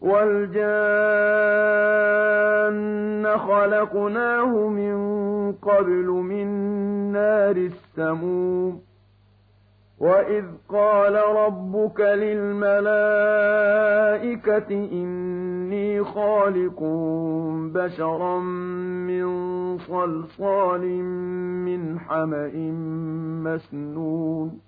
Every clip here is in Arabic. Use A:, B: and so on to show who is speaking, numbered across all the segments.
A: وَالْجَانَّ خَلَقْنَاهُ مِن قَبْلُ مِن نَّارِ السَّمُومِ. وَإِذْ قَالَ رَبُّكَ لِلْمَلَائِكَةِ إِنِّي خَالِقٌ بَشَرًا مِّن صَلْصَالٍ مِّنْ حَمَإٍ مَّسْنُونٍ.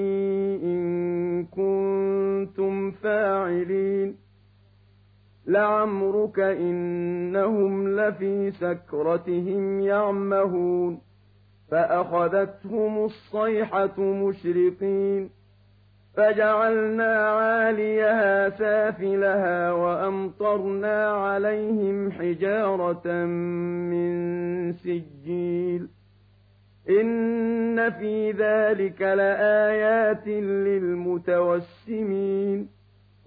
A: فاعلين لعمرك إنهم لفي سكرتهم يعمهون. فأخذتهم الصيحة مشرقين. فجعلنا عاليها سافلها وأمطرنا عليهم حجارة من سجيل. إن في ذلك لآيات للمتوسمين.